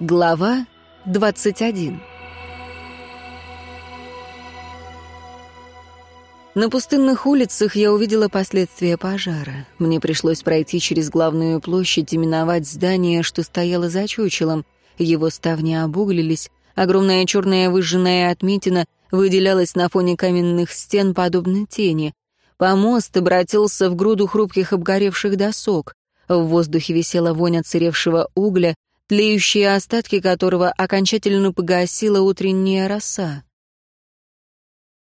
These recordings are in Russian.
Глава 21 На пустынных улицах я увидела последствия пожара. Мне пришлось пройти через главную площадь и миновать здание, что стояло за чучелом. Его ставни обуглились, огромная черная выжженная отметина выделялась на фоне каменных стен, подобно тени. Помост обратился в груду хрупких обгоревших досок. В воздухе висела вонь отсыревшего угля, тлеющие остатки которого окончательно погасила утренняя роса.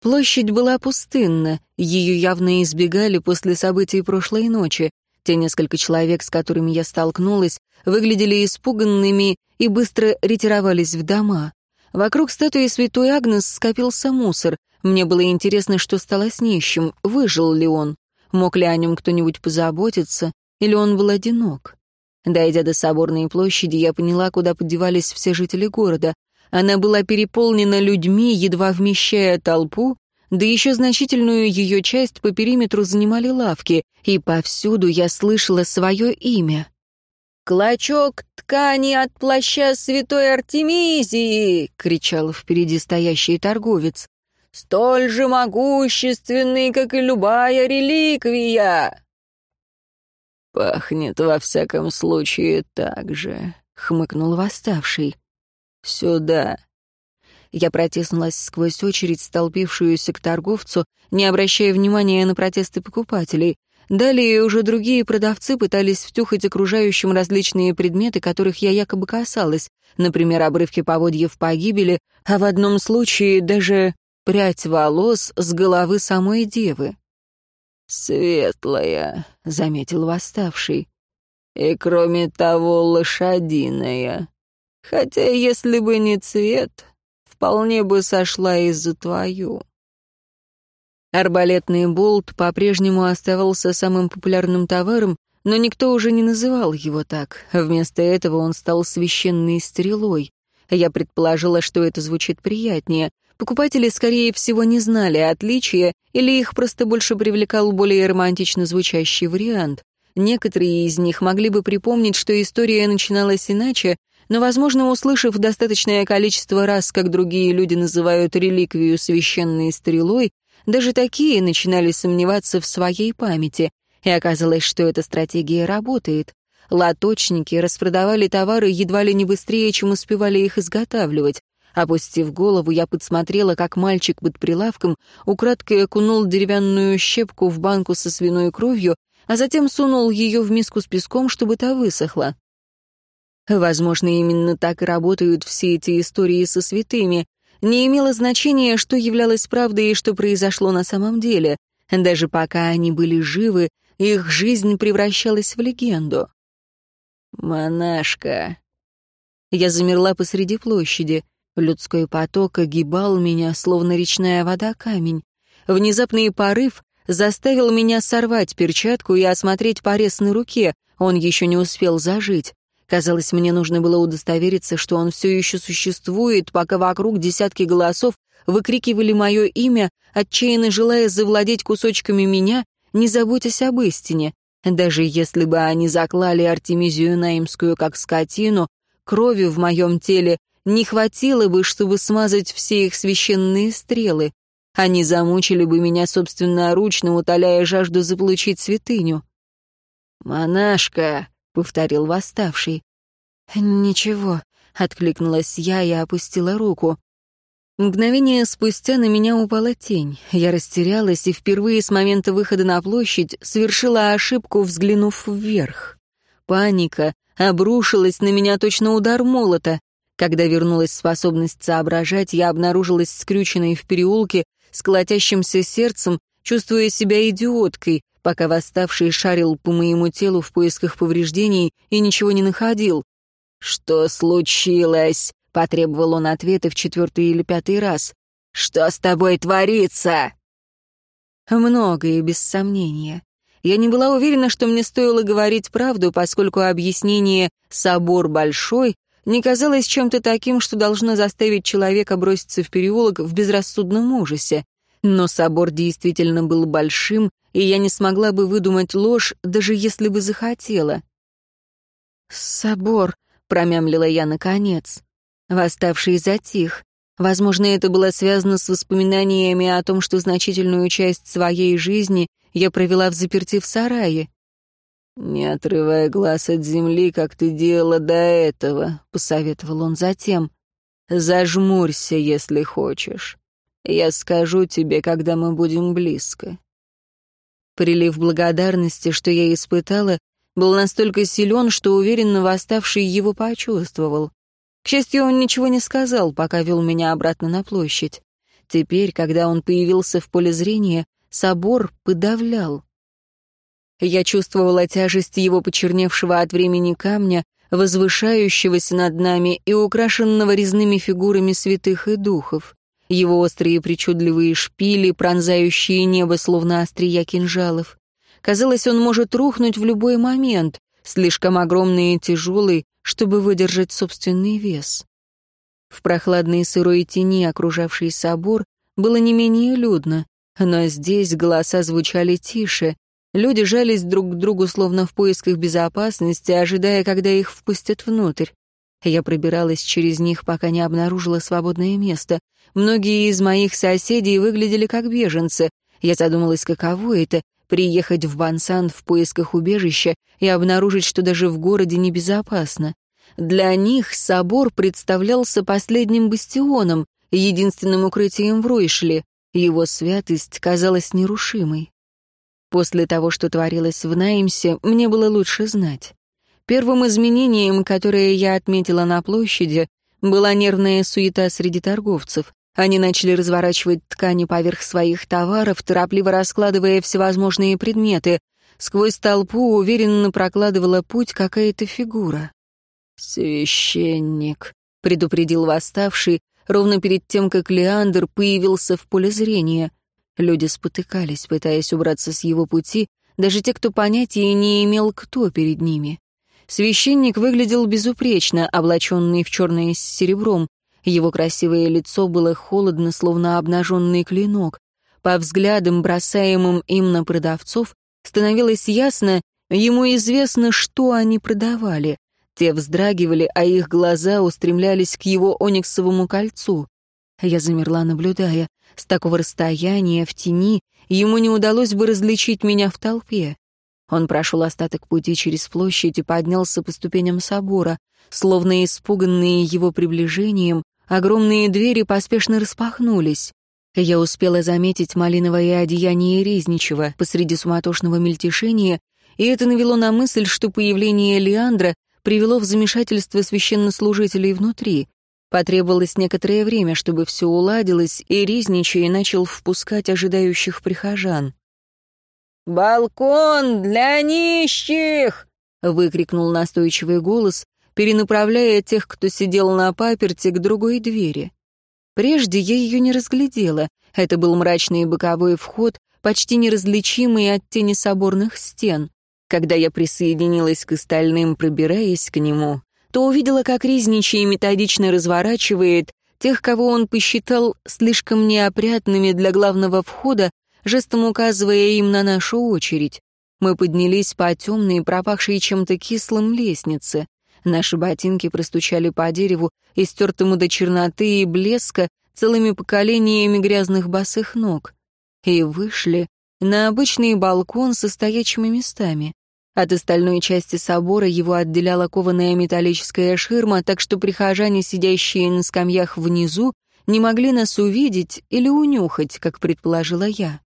Площадь была пустынна, ее явно избегали после событий прошлой ночи. Те несколько человек, с которыми я столкнулась, выглядели испуганными и быстро ретировались в дома. Вокруг статуи святой Агнес скопился мусор. Мне было интересно, что стало с нищим, выжил ли он. Мог ли о нем кто-нибудь позаботиться, или он был одинок? Дойдя до Соборной площади, я поняла, куда подевались все жители города. Она была переполнена людьми, едва вмещая толпу, да еще значительную ее часть по периметру занимали лавки, и повсюду я слышала свое имя. «Клочок ткани от плаща святой Артемизии!» — кричал впереди стоящий торговец. «Столь же могущественный, как и любая реликвия!» «Пахнет во всяком случае так же», — хмыкнул восставший. «Сюда». Я протиснулась сквозь очередь, столпившуюся к торговцу, не обращая внимания на протесты покупателей. Далее уже другие продавцы пытались втюхать окружающим различные предметы, которых я якобы касалась, например, обрывки поводьев погибели, а в одном случае даже прядь волос с головы самой девы. «Светлая», — заметил восставший. «И кроме того, лошадиная. Хотя, если бы не цвет, вполне бы сошла и за твою». Арбалетный болт по-прежнему оставался самым популярным товаром, но никто уже не называл его так. Вместо этого он стал священной стрелой. Я предположила, что это звучит приятнее. Покупатели, скорее всего, не знали отличия, или их просто больше привлекал более романтично звучащий вариант. Некоторые из них могли бы припомнить, что история начиналась иначе, но, возможно, услышав достаточное количество раз, как другие люди называют реликвию священной стрелой, даже такие начинали сомневаться в своей памяти, и оказалось, что эта стратегия работает. Лоточники распродавали товары едва ли не быстрее, чем успевали их изготавливать. Опустив голову, я подсмотрела, как мальчик под прилавком украдкой окунул деревянную щепку в банку со свиной кровью, а затем сунул ее в миску с песком, чтобы та высохла. Возможно, именно так и работают все эти истории со святыми. Не имело значения, что являлось правдой и что произошло на самом деле. Даже пока они были живы, их жизнь превращалась в легенду. «Монашка». Я замерла посреди площади. Людской поток огибал меня, словно речная вода камень. Внезапный порыв заставил меня сорвать перчатку и осмотреть порез на руке, он еще не успел зажить. Казалось, мне нужно было удостовериться, что он все еще существует, пока вокруг десятки голосов выкрикивали мое имя, отчаянно желая завладеть кусочками меня, не заботясь об истине. Даже если бы они заклали Артемизию Наимскую как скотину, крови в моем теле не хватило бы, чтобы смазать все их священные стрелы. Они замучили бы меня собственноручно, утоляя жажду заполучить святыню. «Монашка», — повторил восставший. «Ничего», — откликнулась я и опустила руку. Мгновение спустя на меня упала тень. Я растерялась и впервые с момента выхода на площадь совершила ошибку, взглянув вверх. Паника обрушилась на меня точно удар молота. Когда вернулась способность соображать, я обнаружилась скрюченной в переулке, с колотящимся сердцем, чувствуя себя идиоткой, пока восставший шарил по моему телу в поисках повреждений и ничего не находил. «Что случилось?» — потребовал он ответа в четвертый или пятый раз. «Что с тобой творится?» Многое, без сомнения. Я не была уверена, что мне стоило говорить правду, поскольку объяснение «собор большой» не казалось чем-то таким, что должно заставить человека броситься в переулок в безрассудном ужасе. Но собор действительно был большим, и я не смогла бы выдумать ложь, даже если бы захотела. «Собор», — промямлила я наконец. Восставший затих. Возможно, это было связано с воспоминаниями о том, что значительную часть своей жизни я провела в заперти в сарае. «Не отрывая глаз от земли, как ты делала до этого», — посоветовал он затем. «Зажмурься, если хочешь. Я скажу тебе, когда мы будем близко». Прилив благодарности, что я испытала, был настолько силен, что уверенно восставший его почувствовал. К счастью, он ничего не сказал, пока вел меня обратно на площадь. Теперь, когда он появился в поле зрения, собор подавлял. Я чувствовала тяжесть его почерневшего от времени камня, возвышающегося над нами и украшенного резными фигурами святых и духов. Его острые причудливые шпили, пронзающие небо, словно острия кинжалов. Казалось, он может рухнуть в любой момент, слишком огромный и тяжелый, чтобы выдержать собственный вес. В прохладной сырой тени, окружавшей собор, было не менее людно, но здесь голоса звучали тише. Люди жались друг к другу, словно в поисках безопасности, ожидая, когда их впустят внутрь. Я пробиралась через них, пока не обнаружила свободное место. Многие из моих соседей выглядели как беженцы. Я задумалась, каково это приехать в Бансан в поисках убежища и обнаружить, что даже в городе небезопасно. Для них собор представлялся последним бастионом, единственным укрытием в Ройшле. Его святость казалась нерушимой. После того, что творилось в Наймсе, мне было лучше знать. Первым изменением, которое я отметила на площади, была нервная суета среди торговцев. Они начали разворачивать ткани поверх своих товаров, торопливо раскладывая всевозможные предметы. Сквозь толпу уверенно прокладывала путь какая-то фигура. «Священник», — предупредил восставший, ровно перед тем, как Леандр появился в поле зрения. Люди спотыкались, пытаясь убраться с его пути, даже те, кто понятия не имел, кто перед ними. Священник выглядел безупречно, облаченный в черное с серебром. Его красивое лицо было холодно, словно обнаженный клинок. По взглядам, бросаемым им на продавцов, становилось ясно, ему известно, что они продавали. Те вздрагивали, а их глаза устремлялись к его ониксовому кольцу. Я замерла, наблюдая. С такого расстояния, в тени, ему не удалось бы различить меня в толпе. Он прошел остаток пути через площадь и поднялся по ступеням собора. Словно испуганные его приближением, огромные двери поспешно распахнулись. Я успела заметить малиновое одеяние Резничева посреди суматошного мельтешения, и это навело на мысль, что появление Леандра привело в замешательство священнослужителей внутри. Потребовалось некоторое время, чтобы все уладилось, и Резничий начал впускать ожидающих прихожан. «Балкон для нищих!» — выкрикнул настойчивый голос, перенаправляя тех, кто сидел на паперте, к другой двери. Прежде я ее не разглядела. Это был мрачный боковой вход, почти неразличимый от тени соборных стен. Когда я присоединилась к остальным, пробираясь к нему, то увидела, как Ризничий методично разворачивает тех, кого он посчитал слишком неопрятными для главного входа, жестом указывая им на нашу очередь. Мы поднялись по темной, пропахшей чем-то кислым лестнице. Наши ботинки простучали по дереву, истертому до черноты и блеска, целыми поколениями грязных босых ног. И вышли на обычный балкон со стоячими местами. От остальной части собора его отделяла кованая металлическая ширма, так что прихожане, сидящие на скамьях внизу, не могли нас увидеть или унюхать, как предположила я.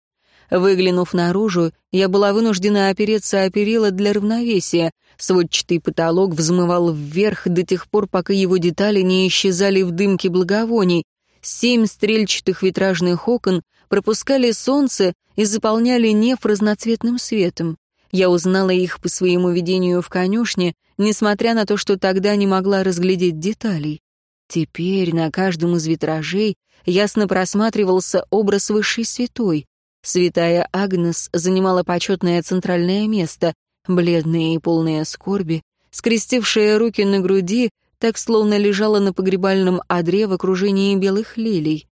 Выглянув наружу, я была вынуждена опереться о перила для равновесия. Сводчатый потолок взмывал вверх до тех пор, пока его детали не исчезали в дымке благовоний. Семь стрельчатых витражных окон пропускали солнце и заполняли неф разноцветным светом. Я узнала их по своему видению в конюшне, несмотря на то, что тогда не могла разглядеть деталей. Теперь на каждом из витражей ясно просматривался образ высшей святой. Святая Агнес занимала почетное центральное место, бледная и полная скорби, скрестившая руки на груди, так словно лежала на погребальном одре в окружении белых лилий.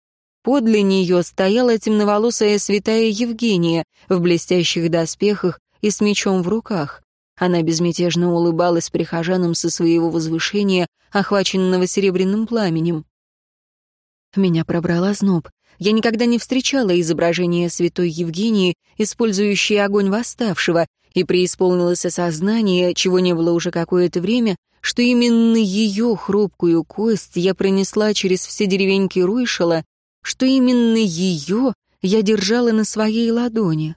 Подле нее стояла темноволосая святая Евгения в блестящих доспехах и с мечом в руках. Она безмятежно улыбалась прихожанам со своего возвышения, охваченного серебряным пламенем. Меня пробрала зноб. Я никогда не встречала изображения святой Евгении, использующей огонь восставшего, и преисполнилось осознание, чего не было уже какое-то время, что именно ее хрупкую кость я пронесла через все деревеньки Руйшела, что именно ее я держала на своей ладони.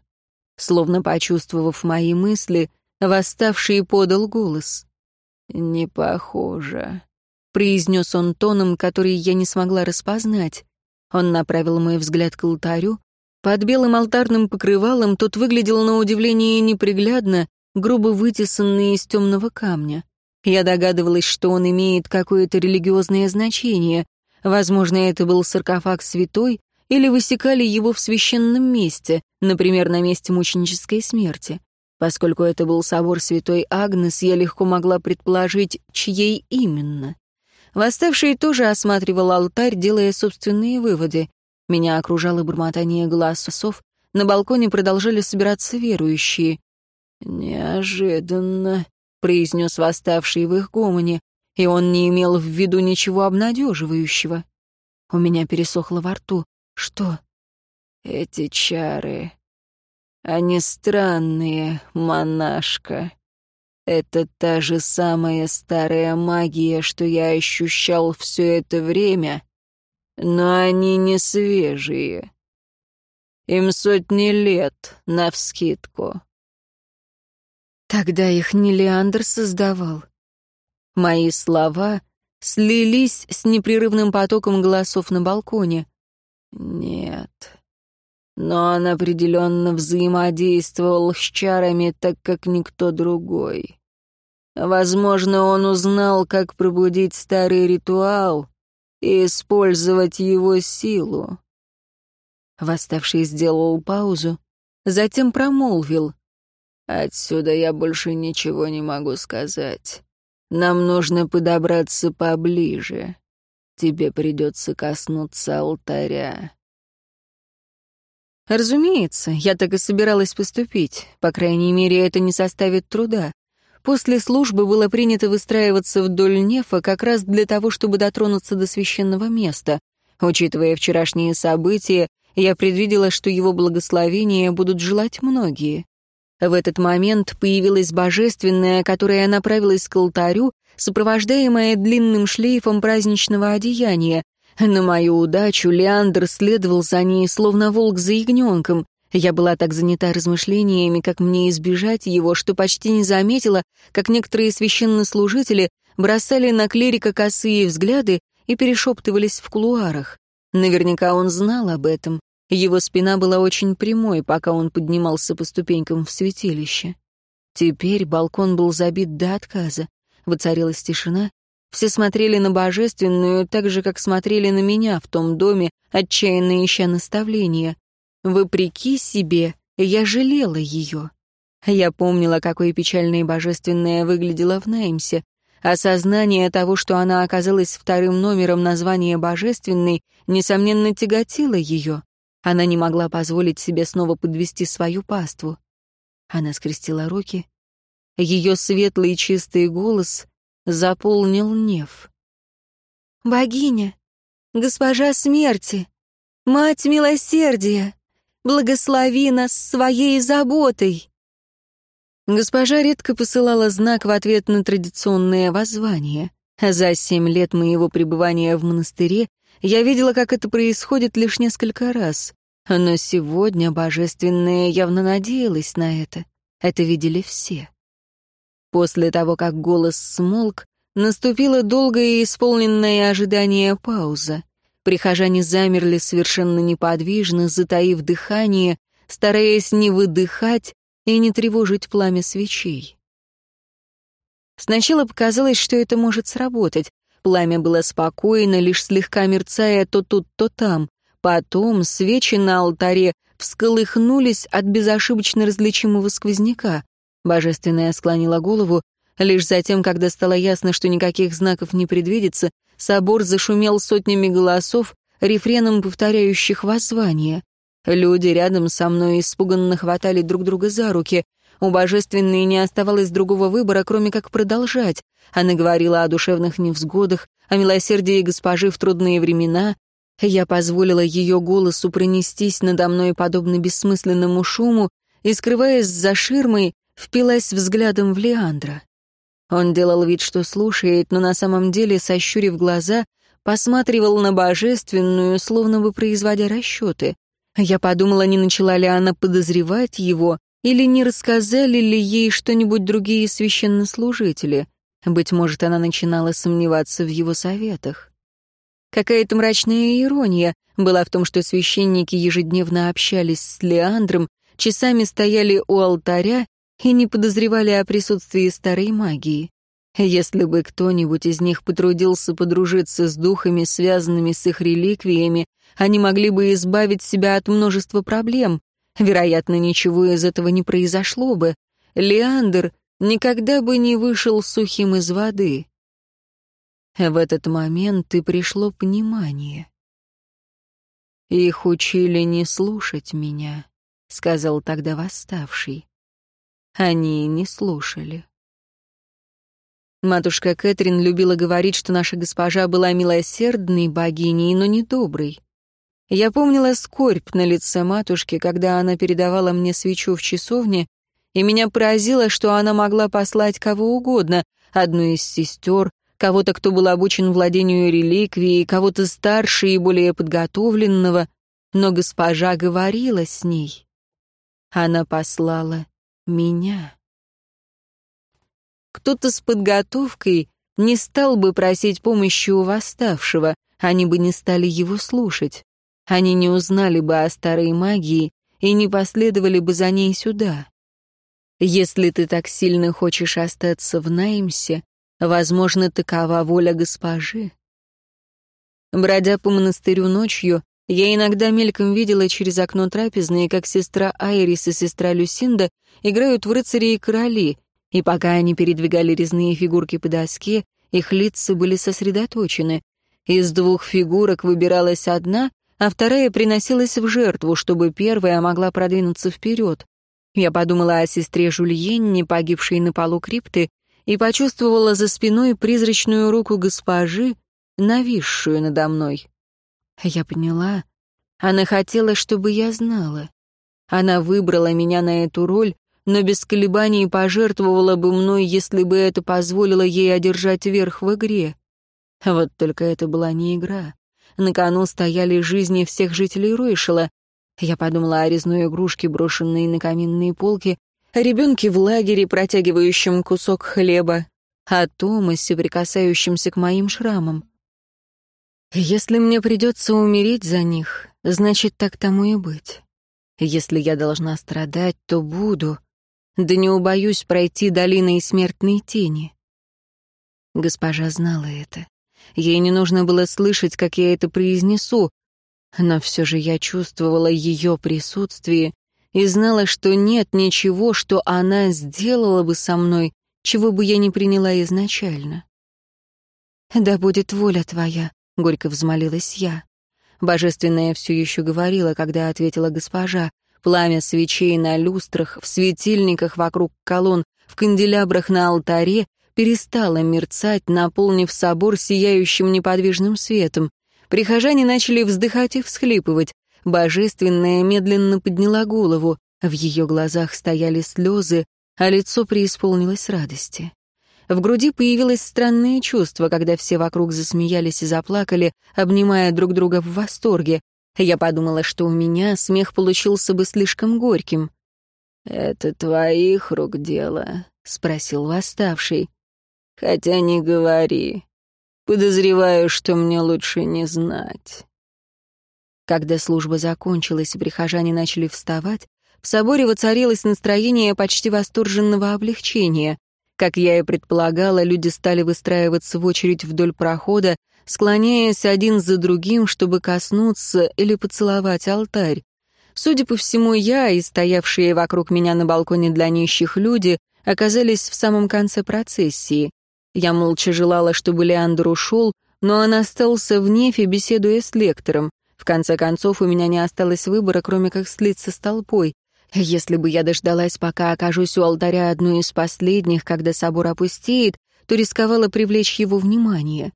Словно почувствовав мои мысли, восставший подал голос. «Не похоже», — произнес он тоном, который я не смогла распознать. Он направил мой взгляд к алтарю. Под белым алтарным покрывалом тот выглядел на удивление неприглядно, грубо вытесанный из темного камня. Я догадывалась, что он имеет какое-то религиозное значение. Возможно, это был саркофаг святой, или высекали его в священном месте, например, на месте мученической смерти. Поскольку это был собор святой Агнес, я легко могла предположить, чьей именно. Восставший тоже осматривал алтарь, делая собственные выводы. Меня окружало бормотание голосов, на балконе продолжали собираться верующие. «Неожиданно», — произнес восставший в их гомоне, и он не имел в виду ничего обнадеживающего. У меня пересохло во рту. Что? Эти чары. Они странные, монашка. Это та же самая старая магия, что я ощущал все это время, но они не свежие. Им сотни лет, навскидку. Тогда их не Леандр создавал. Мои слова слились с непрерывным потоком голосов на балконе. Нет. Но он определенно взаимодействовал с чарами, так как никто другой. Возможно, он узнал, как пробудить старый ритуал и использовать его силу. Восставший сделал паузу, затем промолвил. «Отсюда я больше ничего не могу сказать. Нам нужно подобраться поближе» тебе придется коснуться алтаря». Разумеется, я так и собиралась поступить. По крайней мере, это не составит труда. После службы было принято выстраиваться вдоль нефа как раз для того, чтобы дотронуться до священного места. Учитывая вчерашние события, я предвидела, что его благословения будут желать многие. В этот момент появилась божественная, которая направилась к алтарю сопровождаемая длинным шлейфом праздничного одеяния. На мою удачу Леандр следовал за ней, словно волк за ягненком. Я была так занята размышлениями, как мне избежать его, что почти не заметила, как некоторые священнослужители бросали на клирика косые взгляды и перешептывались в кулуарах. Наверняка он знал об этом. Его спина была очень прямой, пока он поднимался по ступенькам в святилище. Теперь балкон был забит до отказа. Воцарилась тишина. Все смотрели на божественную, так же, как смотрели на меня в том доме, отчаянно ища наставления. Вопреки себе, я жалела ее. Я помнила, какой печальной божественная выглядела в Неймсе. Осознание того, что она оказалась вторым номером названия «божественной», несомненно, тяготило ее. Она не могла позволить себе снова подвести свою паству. Она скрестила руки, ее светлый чистый голос заполнил неф. «Богиня, госпожа смерти, мать милосердия, благослови нас своей заботой!» Госпожа редко посылала знак в ответ на традиционное воззвание. За семь лет моего пребывания в монастыре я видела, как это происходит лишь несколько раз. Но сегодня Божественная явно надеялась на это. Это видели все. После того, как голос смолк, наступила долгая и исполненная ожидания пауза. Прихожане замерли совершенно неподвижно, затаив дыхание, стараясь не выдыхать и не тревожить пламя свечей. Сначала показалось, что это может сработать. Пламя было спокойно, лишь слегка мерцая то тут, то там. Потом свечи на алтаре всколыхнулись от безошибочно различимого сквозняка. Божественная склонила голову. Лишь затем, когда стало ясно, что никаких знаков не предвидится, собор зашумел сотнями голосов, рефреном повторяющих воззвание. Люди рядом со мной испуганно хватали друг друга за руки. У божественной не оставалось другого выбора, кроме как продолжать. Она говорила о душевных невзгодах, о милосердии госпожи в трудные времена. Я позволила ее голосу пронестись надо мной подобно бессмысленному шуму и, скрываясь за ширмой, впилась взглядом в Леандра. Он делал вид, что слушает, но на самом деле, сощурив глаза, посматривал на божественную, словно бы производя расчеты. Я подумала, не начала ли она подозревать его, или не рассказали ли ей что-нибудь другие священнослужители. Быть может, она начинала сомневаться в его советах. Какая-то мрачная ирония была в том, что священники ежедневно общались с Леандром, часами стояли у алтаря и не подозревали о присутствии старой магии. Если бы кто-нибудь из них потрудился подружиться с духами, связанными с их реликвиями, они могли бы избавить себя от множества проблем. Вероятно, ничего из этого не произошло бы. Леандр никогда бы не вышел сухим из воды. В этот момент и пришло понимание. «Их учили не слушать меня», — сказал тогда восставший. Они не слушали. Матушка Кэтрин любила говорить, что наша госпожа была милосердной богиней, но не доброй. Я помнила скорбь на лице матушки, когда она передавала мне свечу в часовне, и меня поразило, что она могла послать кого угодно, одну из сестер, кого-то, кто был обучен владению реликвией, кого-то старше и более подготовленного, но госпожа говорила с ней. Она послала меня. Кто-то с подготовкой не стал бы просить помощи у восставшего, они бы не стали его слушать. Они не узнали бы о старой магии и не последовали бы за ней сюда. Если ты так сильно хочешь остаться в Наймсе, возможно, такова воля госпожи. Бродя по монастырю ночью, я иногда мельком видела через окно трапезные, как сестра Айрис и сестра Люсинда играют в рыцари и короли, и пока они передвигали резные фигурки по доске, их лица были сосредоточены. Из двух фигурок выбиралась одна, а вторая приносилась в жертву, чтобы первая могла продвинуться вперед. Я подумала о сестре Жульенне, погибшей на полу крипты, и почувствовала за спиной призрачную руку госпожи, нависшую надо мной. Я поняла. Она хотела, чтобы я знала. Она выбрала меня на эту роль, но без колебаний пожертвовала бы мной, если бы это позволило ей одержать верх в игре. Вот только это была не игра. На кону стояли жизни всех жителей Ройшела. Я подумала о резной игрушке, брошенной на каминные полки, о ребенке в лагере, протягивающем кусок хлеба, о Томасе, прикасающемся к моим шрамам. Если мне придется умереть за них, значит, так тому и быть. Если я должна страдать, то буду, да не убоюсь пройти долиной смертной тени. Госпожа знала это. Ей не нужно было слышать, как я это произнесу, но все же я чувствовала ее присутствие и знала, что нет ничего, что она сделала бы со мной, чего бы я не приняла изначально. «Да будет воля твоя», — горько взмолилась я. Божественная все еще говорила, когда ответила госпожа. Пламя свечей на люстрах, в светильниках вокруг колонн, в канделябрах на алтаре перестало мерцать, наполнив собор сияющим неподвижным светом. Прихожане начали вздыхать и всхлипывать. Божественная медленно подняла голову. В ее глазах стояли слезы, а лицо преисполнилось радости. В груди появилось странное чувство, когда все вокруг засмеялись и заплакали, обнимая друг друга в восторге. Я подумала, что у меня смех получился бы слишком горьким. «Это твоих рук дело?» — спросил восставший. «Хотя не говори. Подозреваю, что мне лучше не знать». Когда служба закончилась и прихожане начали вставать, в соборе воцарилось настроение почти восторженного облегчения. Как я и предполагала, люди стали выстраиваться в очередь вдоль прохода, склоняясь один за другим, чтобы коснуться или поцеловать алтарь. Судя по всему, я и стоявшие вокруг меня на балконе для нищих люди оказались в самом конце процессии. Я молча желала, чтобы Леандр ушел, но он остался в нефе, беседуя с лектором. В конце концов, у меня не осталось выбора, кроме как слиться с толпой. Если бы я дождалась, пока окажусь у алтаря одной из последних, когда собор опустеет, то рисковала привлечь его внимание.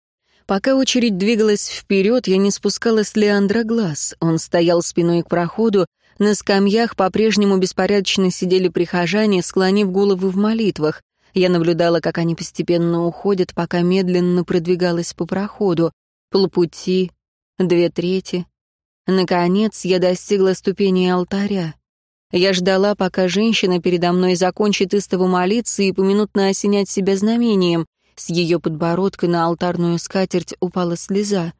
Пока очередь двигалась вперед, я не спускала с Леандра глаз. Он стоял спиной к проходу, на скамьях по-прежнему беспорядочно сидели прихожане, склонив головы в молитвах. Я наблюдала, как они постепенно уходят, пока медленно продвигалась по проходу. Полпути, две трети. Наконец я достигла ступени алтаря. Я ждала, пока женщина передо мной закончит истово молиться и поминутно осенять себя знамением. С ее подбородка на алтарную скатерть упала слеза.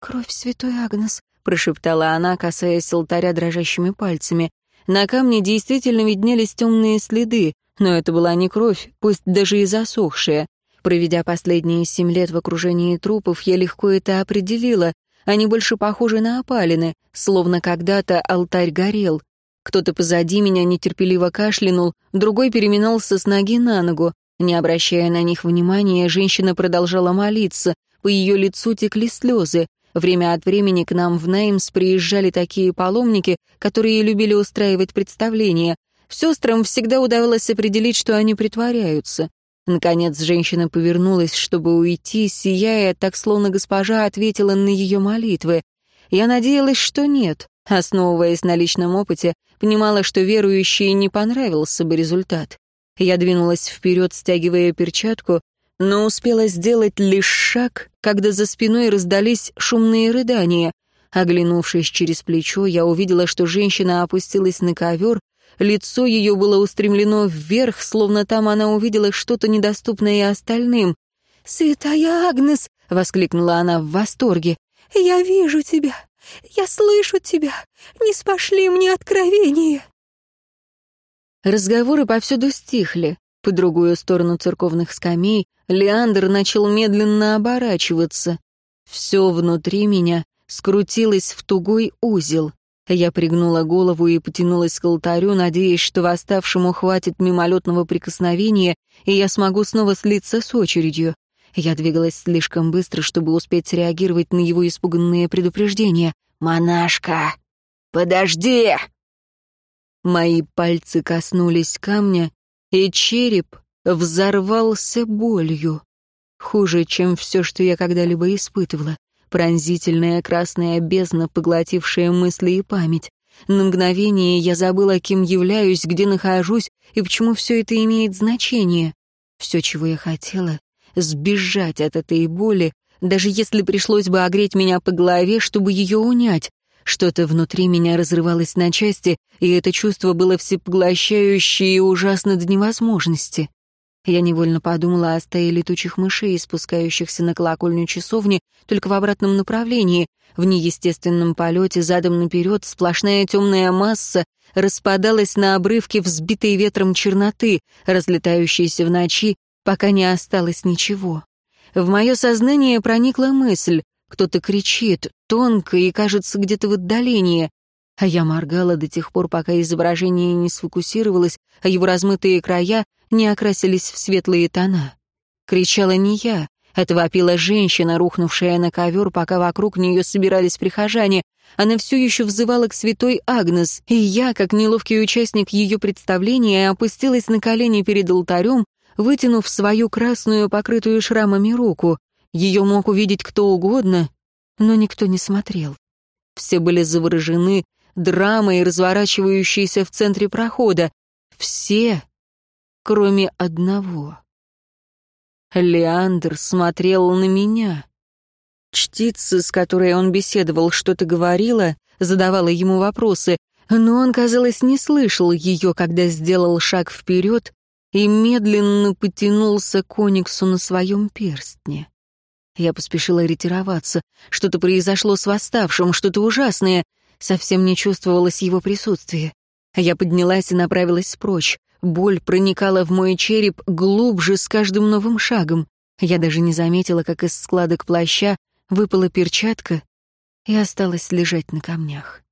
«Кровь святой Агнес», — прошептала она, касаясь алтаря дрожащими пальцами. На камне действительно виднелись темные следы, но это была не кровь, пусть даже и засохшая. Проведя последние семь лет в окружении трупов, я легко это определила. Они больше похожи на опалины, словно когда-то алтарь горел. Кто-то позади меня нетерпеливо кашлянул, другой переминался с ноги на ногу. Не обращая на них внимания, женщина продолжала молиться. По ее лицу текли слезы. Время от времени к нам в Неймс приезжали такие паломники, которые любили устраивать представления. Сестрам всегда удавалось определить, что они притворяются. Наконец женщина повернулась, чтобы уйти, сияя, так словно госпожа ответила на ее молитвы. Я надеялась, что нет. Основываясь на личном опыте, понимала, что верующей не понравился бы результат. Я двинулась вперед, стягивая перчатку, но успела сделать лишь шаг, когда за спиной раздались шумные рыдания. Оглянувшись через плечо, я увидела, что женщина опустилась на ковер, лицо ее было устремлено вверх, словно там она увидела что-то недоступное остальным. «Святая Агнес!» — воскликнула она в восторге. «Я вижу тебя! Я слышу тебя! Не спошли мне откровение!» Разговоры повсюду стихли. По другую сторону церковных скамей Леандр начал медленно оборачиваться. Все внутри меня скрутилось в тугой узел. Я пригнула голову и потянулась к алтарю, надеясь, что восставшему хватит мимолетного прикосновения, и я смогу снова слиться с очередью. Я двигалась слишком быстро, чтобы успеть среагировать на его испуганные предупреждения. «Монашка! Подожди!» Мои пальцы коснулись камня, и череп взорвался болью. Хуже, чем все, что я когда-либо испытывала. Пронзительная красная бездна, поглотившая мысли и память. На мгновение я забыла, кем являюсь, где нахожусь и почему все это имеет значение. Все, чего я хотела, сбежать от этой боли, даже если пришлось бы огреть меня по голове, чтобы ее унять. Что-то внутри меня разрывалось на части, и это чувство было всепоглощающее и ужасно до невозможности. Я невольно подумала о стае летучих мышей, спускающихся на колокольню часовни, только в обратном направлении. В неестественном полете задом наперед сплошная темная масса распадалась на обрывки взбитой ветром черноты, разлетающейся в ночи, пока не осталось ничего. В мое сознание проникла мысль. Кто-то кричит, тонко и, кажется, где-то в отдалении. А я моргала до тех пор, пока изображение не сфокусировалось, а его размытые края не окрасились в светлые тона. Кричала не я, это вопила женщина, рухнувшая на ковер, пока вокруг нее собирались прихожане. Она все еще взывала к святой Агнес, и я, как неловкий участник ее представления, опустилась на колени перед алтарем, вытянув свою красную, покрытую шрамами руку. Ее мог увидеть кто угодно, но никто не смотрел. Все были заворожены драмой, разворачивающейся в центре прохода. Все, кроме одного. Леандр смотрел на меня. Чтица, с которой он беседовал, что-то говорила, задавала ему вопросы, но он, казалось, не слышал ее, когда сделал шаг вперед и медленно потянулся к Ониксу на своем перстне. Я поспешила ретироваться. Что-то произошло с восставшим, что-то ужасное. Совсем не чувствовалось его присутствие. Я поднялась и направилась прочь. Боль проникала в мой череп глубже с каждым новым шагом. Я даже не заметила, как из складок плаща выпала перчатка и осталась лежать на камнях.